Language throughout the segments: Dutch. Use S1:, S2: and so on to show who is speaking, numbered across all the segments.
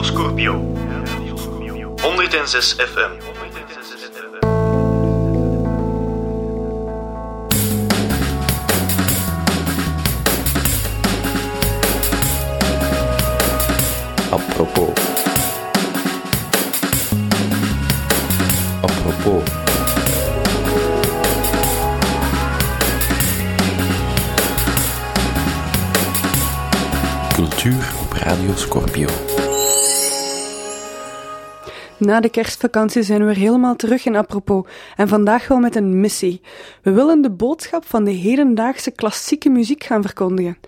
S1: Radio Scorpio. 106 FM.
S2: Apropos. Apropos. Cultuur op Radio Scorpio.
S3: Na de kerstvakantie zijn we weer helemaal terug in apropos en vandaag wel met een missie. We willen de boodschap van de hedendaagse klassieke muziek gaan verkondigen.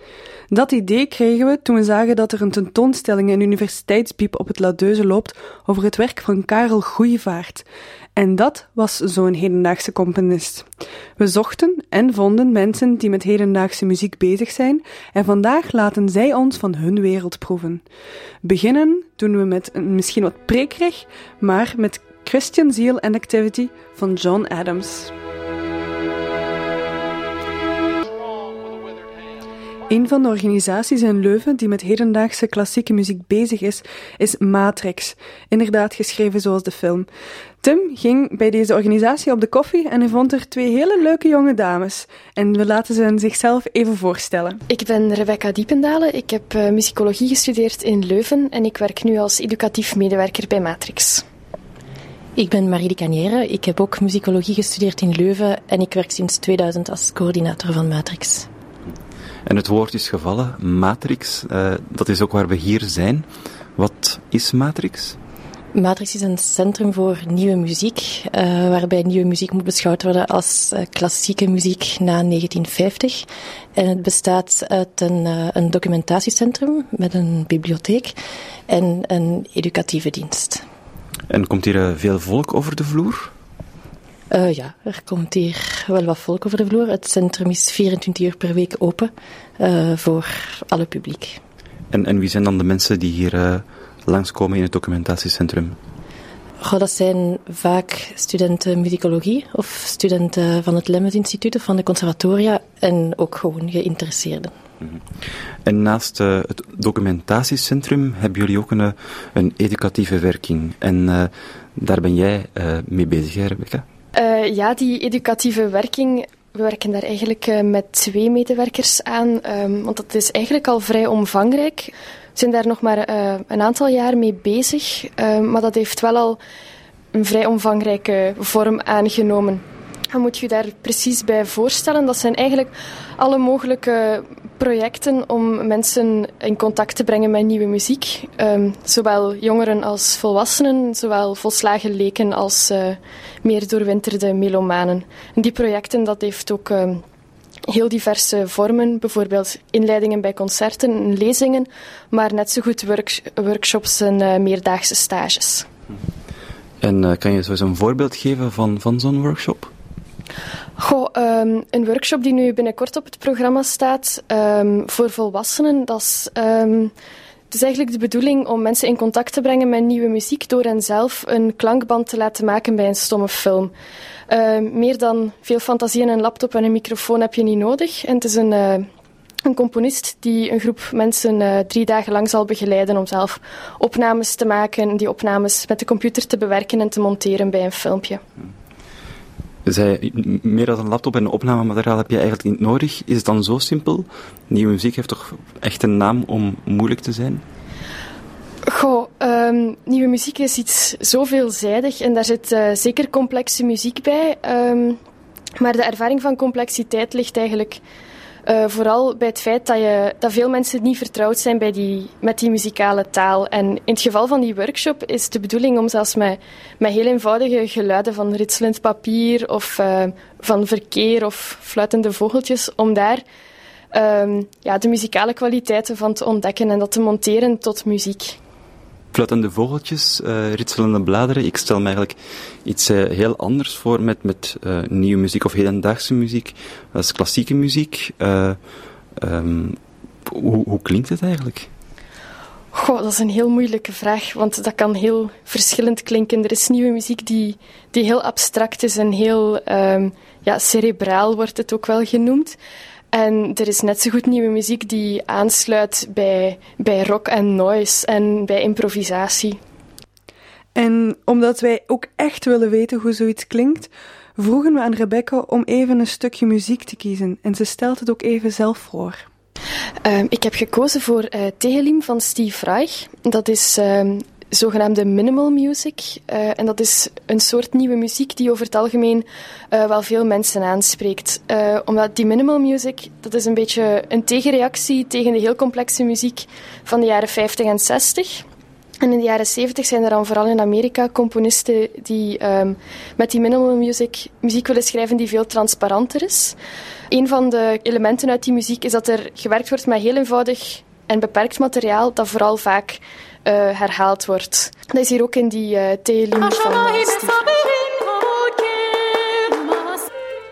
S3: Dat idee kregen we toen we zagen dat er een tentoonstelling in Universiteitsbiep op het Ladeuze loopt over het werk van Karel Goeievaart. En dat was zo'n hedendaagse componist. We zochten en vonden mensen die met hedendaagse muziek bezig zijn en vandaag laten zij ons van hun wereld proeven. Beginnen doen we met een misschien wat prekerig, maar met Christian Zeal and Activity van John Adams. Een van de organisaties in Leuven die met hedendaagse klassieke muziek bezig is, is Matrix. Inderdaad geschreven zoals de film. Tim ging bij deze organisatie op de koffie en hij vond er twee hele leuke jonge dames. En we laten ze zichzelf even voorstellen.
S4: Ik ben Rebecca Diependalen. Ik heb uh, muzikologie gestudeerd in Leuven en ik werk nu als educatief medewerker bij Matrix.
S5: Ik ben Marie Canière. Ik heb ook muzikologie gestudeerd in Leuven en ik werk sinds 2000 als coördinator van Matrix.
S2: En het woord is gevallen, Matrix. Uh, dat is ook waar we hier zijn. Wat is Matrix?
S5: Matrix is een centrum voor nieuwe muziek, uh, waarbij nieuwe muziek moet beschouwd worden als uh, klassieke muziek na 1950. En het bestaat uit een, uh, een documentatiecentrum met een bibliotheek en een educatieve dienst.
S2: En komt hier veel volk over de vloer?
S5: Uh, ja, er komt hier wel wat volk over de vloer. Het centrum is 24 uur per week open uh, voor alle publiek.
S2: En, en wie zijn dan de mensen die hier uh, langskomen in het documentatiecentrum?
S5: Goh, dat zijn vaak studenten muzikologie of studenten van het Lemmet Instituut of van de conservatoria en ook gewoon geïnteresseerden.
S2: -hmm. En naast uh, het documentatiecentrum hebben jullie ook een, een educatieve werking. En uh, daar ben jij uh, mee bezig, hè, Rebecca?
S4: Uh, ja, die educatieve werking. We werken daar eigenlijk uh, met twee medewerkers aan, um, want dat is eigenlijk al vrij omvangrijk. We zijn daar nog maar uh, een aantal jaar mee bezig, maar dat heeft wel al een vrij omvangrijke vorm aangenomen. Wat moet je daar precies bij voorstellen? Dat zijn eigenlijk alle mogelijke projecten om mensen in contact te brengen met nieuwe muziek. Um, zowel jongeren als volwassenen, zowel volslagen leken als uh, meer doorwinterde melomanen. En die projecten dat heeft ook um, heel diverse vormen, bijvoorbeeld inleidingen bij concerten, lezingen, maar net zo goed work workshops en uh, meerdaagse stages.
S2: En uh, kan je zo eens een voorbeeld geven van, van zo'n workshop?
S4: Goh, um, een workshop die nu binnenkort op het programma staat um, voor volwassenen, dat is, um, het is eigenlijk de bedoeling om mensen in contact te brengen met nieuwe muziek door hen zelf een klankband te laten maken bij een stomme film. Meer dan veel fantasie en een laptop en een microfoon heb je niet nodig. En het is een, uh, een componist die een groep mensen uh, drie dagen lang zal begeleiden om zelf opnames te maken en die opnames met de computer te bewerken en te monteren bij een filmpje.
S2: Zij, meer dan een laptop en een opnamemateriaal heb je eigenlijk niet nodig. Is het dan zo simpel? Nieuwe muziek heeft toch echt een naam om moeilijk te zijn?
S4: Goh, um, nieuwe muziek is iets zo veelzijdig en daar zit uh, zeker complexe muziek bij. Um, maar de ervaring van complexiteit ligt eigenlijk uh, vooral bij het feit dat, je, dat veel mensen niet vertrouwd zijn bij die, met die muzikale taal. En in het geval van die workshop is de bedoeling om zelfs met, met heel eenvoudige geluiden van ritselend papier of uh, van verkeer of fluitende vogeltjes, om daar um, ja, de muzikale kwaliteiten van te ontdekken en dat te monteren tot muziek
S2: fluitende vogeltjes, uh, ritselende bladeren. Ik stel me eigenlijk iets uh, heel anders voor met, met uh, nieuwe muziek of hedendaagse muziek. Dat is klassieke muziek. Um, hoe, hoe klinkt het eigenlijk?
S4: Goh, dat is een heel moeilijke vraag, want dat kan heel verschillend klinken. Er is nieuwe muziek die, die heel abstract is en heel um, ja, cerebraal wordt het ook wel genoemd. En er is net zo goed nieuwe muziek die aansluit bij, bij rock en noise en bij improvisatie.
S3: En omdat wij ook echt willen weten hoe zoiets klinkt, vroegen we aan Rebecca om even een stukje muziek te kiezen. En ze stelt het ook even zelf voor.
S4: Um, ik heb gekozen voor uh, Tegelim van Steve Reich. Dat is um, zogenaamde minimal music. Uh, en dat is een soort nieuwe muziek die over het algemeen uh, wel veel mensen aanspreekt. Uh, omdat die minimal music, dat is een beetje een tegenreactie tegen de heel complexe muziek van de jaren 50 en 60. En in de jaren 70 zijn er dan vooral in Amerika componisten die um, met die minimal music muziek willen schrijven die veel transparanter is. Een van de elementen uit die muziek is dat er gewerkt wordt met heel eenvoudig en beperkt materiaal dat vooral vaak herhaald wordt. Dat is hier ook in die uh, van uh,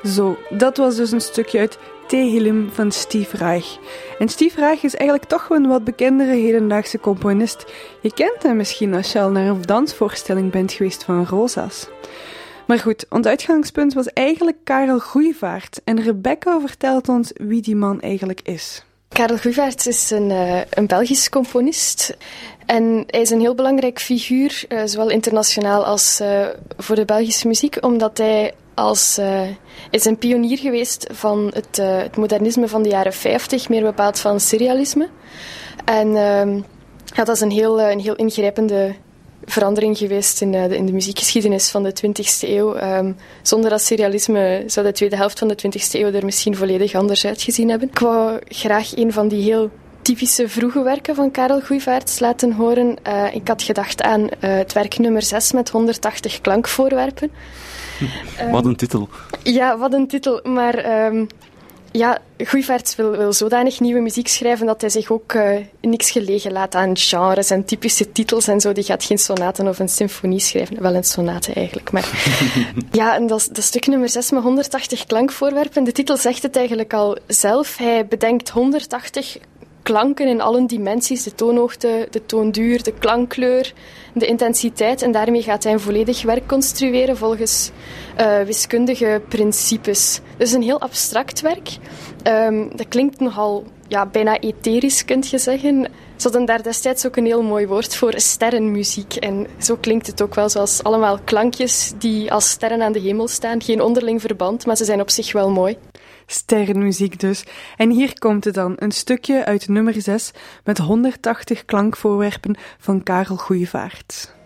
S3: Zo, dat was dus een stukje uit Tehilim van Steve Reich. En Steve Reich is eigenlijk toch een wat bekendere hedendaagse componist. Je kent hem misschien als je al naar een dansvoorstelling bent geweest van Rosa's. Maar goed, ons uitgangspunt was eigenlijk Karel Groeivaart. En Rebecca vertelt ons wie die man eigenlijk is.
S4: Karel Groeivaert is een, uh, een Belgisch componist. En hij is een heel belangrijk figuur, uh, zowel internationaal als uh, voor de Belgische muziek, omdat hij als, is een pionier geweest van het, het, modernisme van de jaren 50, meer bepaald van serialisme. En ehm, dat is een heel, een heel ingrijpende verandering geweest in de, in de muziekgeschiedenis van de 20e eeuw. Um, zonder dat serialisme zou de tweede helft van de 20e eeuw er misschien volledig anders uitgezien hebben. Ik wou graag een van die heel typische vroege werken van Karel Goeivaerts laten horen. Uh, ik had gedacht aan uh, het werk nummer 6 met 180 klankvoorwerpen.
S2: wat een titel.
S4: Ja, wat een titel. Maar um, ja, Goeivaerts wil, wil zodanig nieuwe muziek schrijven dat hij zich ook uh, niks gelegen laat aan genres en typische titels en zo. Die gaat geen sonaten of een symfonie schrijven. Wel een sonate eigenlijk, maar... ja, en dat, dat stuk nummer 6 met 180 klankvoorwerpen. De titel zegt het eigenlijk al zelf. Hij bedenkt 180 klanken in alle dimensies, de toonhoogte, de toonduur, de klankkleur, de intensiteit. En daarmee gaat hij een volledig werk construeren volgens uh, wiskundige principes. Dus een heel abstract werk. Um, dat klinkt nogal ja, bijna etherisch, kunt je zeggen. Ze hadden daar destijds ook een heel mooi woord voor, sterrenmuziek. En zo klinkt het ook wel, zoals allemaal klankjes die als sterren aan de hemel staan. Geen onderling verband, maar ze zijn op zich wel mooi.
S3: Sterrenmuziek dus. En hier komt het dan, een stukje uit nummer 6 met 180 klankvoorwerpen van Karel Goeievaart.